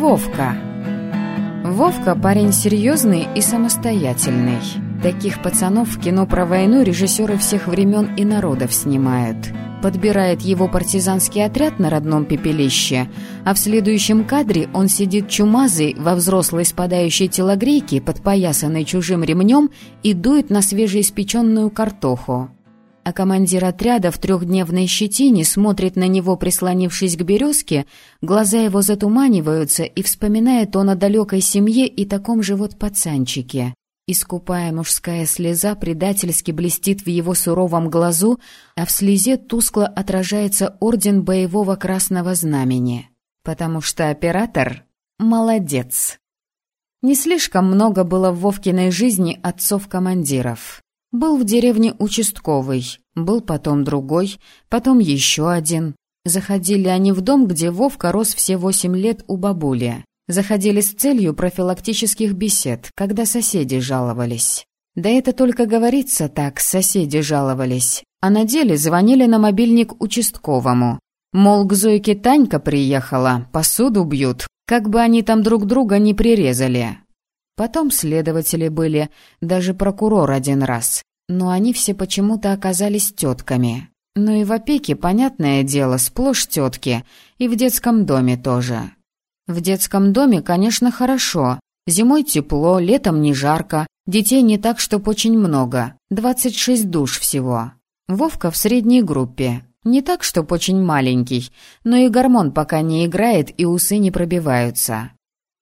Вовка. Вовка парень серьезный и самостоятельный. Таких пацанов в кино про войну режиссеры всех времен и народов снимают. Подбирает его партизанский отряд на родном пепелище, а в следующем кадре он сидит чумазый во взрослой спадающей телогрейке, подпоясанной чужим ремнем, и дует на свежеиспеченную картоху а командир отряда в трехдневной щетине смотрит на него, прислонившись к березке, глаза его затуманиваются, и вспоминает он о далекой семье и таком же вот пацанчике. Искупая мужская слеза предательски блестит в его суровом глазу, а в слезе тускло отражается орден боевого красного знамени. Потому что оператор молодец. Не слишком много было в Вовкиной жизни отцов-командиров. Был в деревне участковый, был потом другой, потом еще один. Заходили они в дом, где Вовка рос все восемь лет у бабули. Заходили с целью профилактических бесед, когда соседи жаловались. Да это только говорится так, соседи жаловались. А на деле звонили на мобильник участковому. Мол, к Зойке Танька приехала, посуду бьют, как бы они там друг друга не прирезали. Потом следователи были, даже прокурор один раз. Но они все почему-то оказались тетками. Ну и в опеке, понятное дело, сплошь тетки. И в детском доме тоже. В детском доме, конечно, хорошо. Зимой тепло, летом не жарко. Детей не так, чтоб очень много. 26 душ всего. Вовка в средней группе. Не так, чтоб очень маленький, но и гормон пока не играет и усы не пробиваются.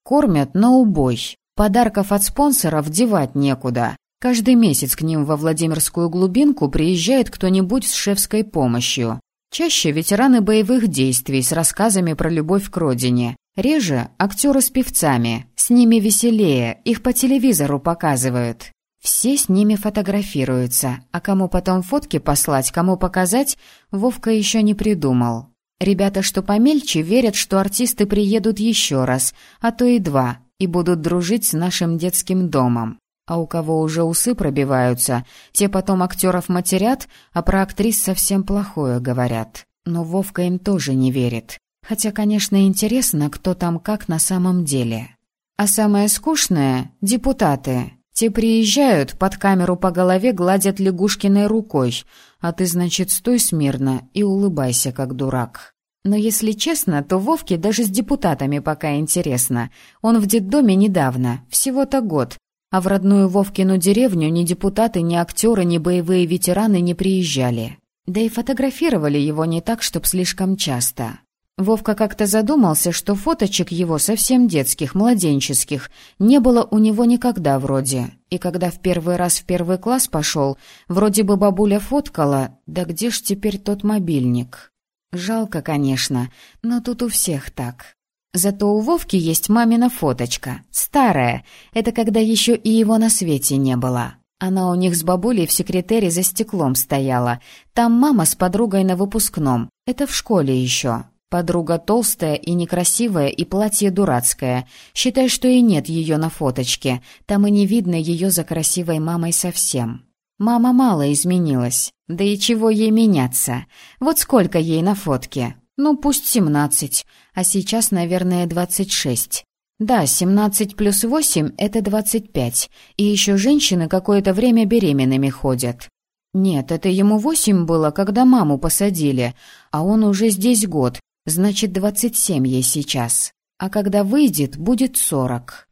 Кормят на убой. Подарков от спонсоров девать некуда. Каждый месяц к ним во Владимирскую глубинку приезжает кто-нибудь с шефской помощью. Чаще ветераны боевых действий с рассказами про любовь к родине. Реже актеры с певцами. С ними веселее, их по телевизору показывают. Все с ними фотографируются, а кому потом фотки послать, кому показать, Вовка еще не придумал. Ребята, что помельче, верят, что артисты приедут еще раз, а то и два, и будут дружить с нашим детским домом. А у кого уже усы пробиваются, те потом актеров матерят, а про актрис совсем плохое говорят. Но Вовка им тоже не верит. Хотя, конечно, интересно, кто там как на самом деле. А самое скучное — депутаты. Те приезжают, под камеру по голове гладят лягушкиной рукой, а ты, значит, стой смирно и улыбайся, как дурак. Но если честно, то Вовке даже с депутатами пока интересно. Он в детдоме недавно, всего-то год. А в родную Вовкину деревню ни депутаты, ни актеры, ни боевые ветераны не приезжали. Да и фотографировали его не так, чтоб слишком часто. Вовка как-то задумался, что фоточек его совсем детских, младенческих, не было у него никогда вроде. И когда в первый раз в первый класс пошел, вроде бы бабуля фоткала, да где ж теперь тот мобильник? Жалко, конечно, но тут у всех так. Зато у Вовки есть мамина фоточка. Старая. Это когда еще и его на свете не было. Она у них с бабулей в секретере за стеклом стояла. Там мама с подругой на выпускном. Это в школе еще. Подруга толстая и некрасивая, и платье дурацкое. Считай, что и нет ее на фоточке. Там и не видно ее за красивой мамой совсем. Мама мало изменилась. Да и чего ей меняться? Вот сколько ей на фотке? Ну, пусть семнадцать, а сейчас, наверное, двадцать шесть. Да, семнадцать плюс восемь — это двадцать пять, и еще женщины какое-то время беременными ходят. Нет, это ему восемь было, когда маму посадили, а он уже здесь год, значит, двадцать семь ей сейчас. А когда выйдет, будет сорок.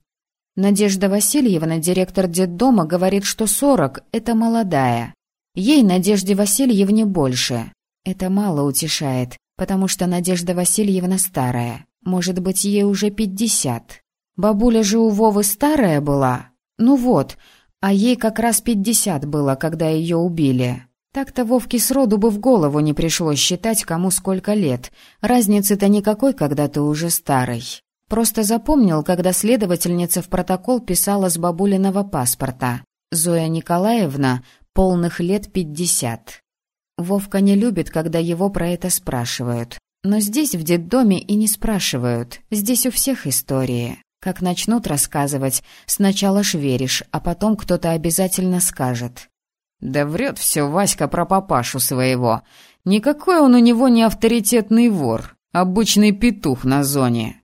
Надежда Васильевна, директор детдома, говорит, что сорок – это молодая. Ей, Надежде Васильевне, больше. Это мало утешает, потому что Надежда Васильевна старая. Может быть, ей уже пятьдесят. Бабуля же у Вовы старая была? Ну вот, а ей как раз пятьдесят было, когда ее убили. Так-то Вовке сроду бы в голову не пришлось считать, кому сколько лет. Разницы-то никакой, когда ты уже старый. Просто запомнил, когда следовательница в протокол писала с бабулиного паспорта. Зоя Николаевна, полных лет пятьдесят. Вовка не любит, когда его про это спрашивают. Но здесь, в детдоме, и не спрашивают. Здесь у всех истории. Как начнут рассказывать, сначала ж веришь, а потом кто-то обязательно скажет. «Да врет все Васька про папашу своего. Никакой он у него не авторитетный вор, обычный петух на зоне.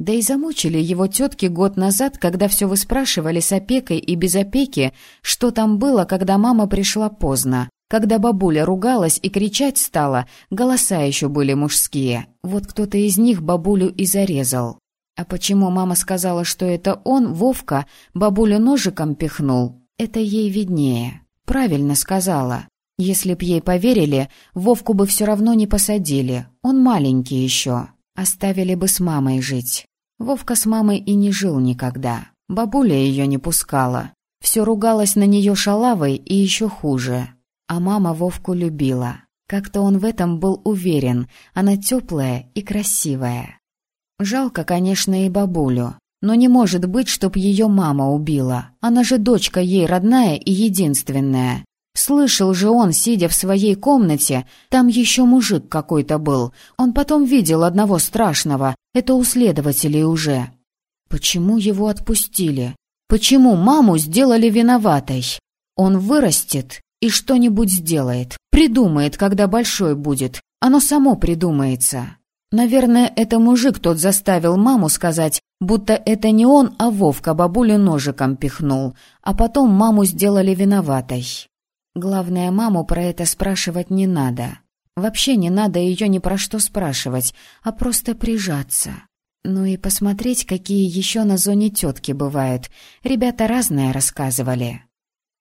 Да и замучили его тетки год назад, когда все выспрашивали с опекой и без опеки, что там было, когда мама пришла поздно. Когда бабуля ругалась и кричать стала, голоса еще были мужские. Вот кто-то из них бабулю и зарезал. А почему мама сказала, что это он, Вовка, бабулю ножиком пихнул, это ей виднее. Правильно сказала. Если б ей поверили, Вовку бы все равно не посадили. Он маленький еще. Оставили бы с мамой жить. Вовка с мамой и не жил никогда. Бабуля ее не пускала. Все ругалась на нее шалавой и еще хуже. А мама Вовку любила. Как-то он в этом был уверен. Она теплая и красивая. Жалко, конечно, и бабулю. Но не может быть, чтоб ее мама убила. Она же дочка ей родная и единственная. Слышал же он, сидя в своей комнате, там еще мужик какой-то был. Он потом видел одного страшного, это у следователей уже. Почему его отпустили? Почему маму сделали виноватой? Он вырастет и что-нибудь сделает. Придумает, когда большой будет. Оно само придумается. Наверное, это мужик тот заставил маму сказать, будто это не он, а Вовка бабулю ножиком пихнул, а потом маму сделали виноватой. Главное, маму про это спрашивать не надо. Вообще не надо ее ни про что спрашивать, а просто прижаться. Ну и посмотреть, какие еще на зоне тетки бывают. Ребята разное рассказывали.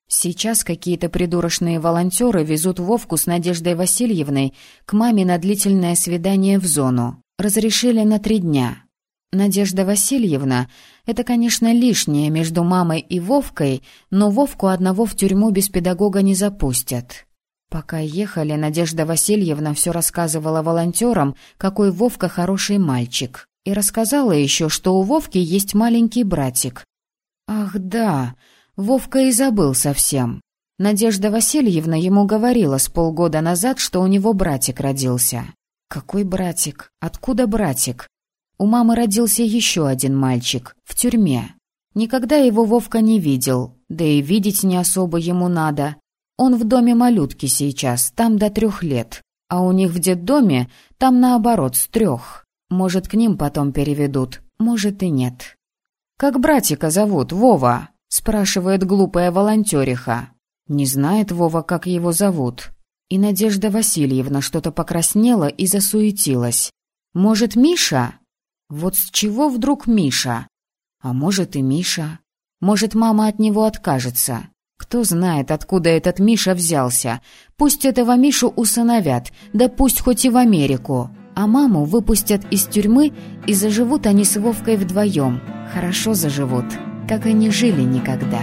Сейчас какие-то придурочные волонтеры везут Вовку с Надеждой Васильевной к маме на длительное свидание в зону. Разрешили на три дня. Надежда Васильевна — это, конечно, лишнее между мамой и Вовкой, но Вовку одного в тюрьму без педагога не запустят. Пока ехали, Надежда Васильевна все рассказывала волонтерам, какой Вовка хороший мальчик. И рассказала еще, что у Вовки есть маленький братик. «Ах, да, Вовка и забыл совсем. Надежда Васильевна ему говорила с полгода назад, что у него братик родился. Какой братик? Откуда братик? У мамы родился еще один мальчик, в тюрьме. Никогда его Вовка не видел, да и видеть не особо ему надо. Он в доме малютки сейчас, там до трех лет. А у них в детдоме там наоборот, с трех. Может, к ним потом переведут, может и нет. «Как братика зовут, Вова?» – спрашивает глупая волонтериха. Не знает Вова, как его зовут. И Надежда Васильевна что-то покраснела и засуетилась. «Может, Миша?» Вот с чего вдруг Миша? А может и Миша? Может, мама от него откажется? Кто знает, откуда этот Миша взялся. Пусть этого Мишу усыновят, да пусть хоть и в Америку. А маму выпустят из тюрьмы, и заживут они с Вовкой вдвоем. Хорошо заживут, как и не жили никогда».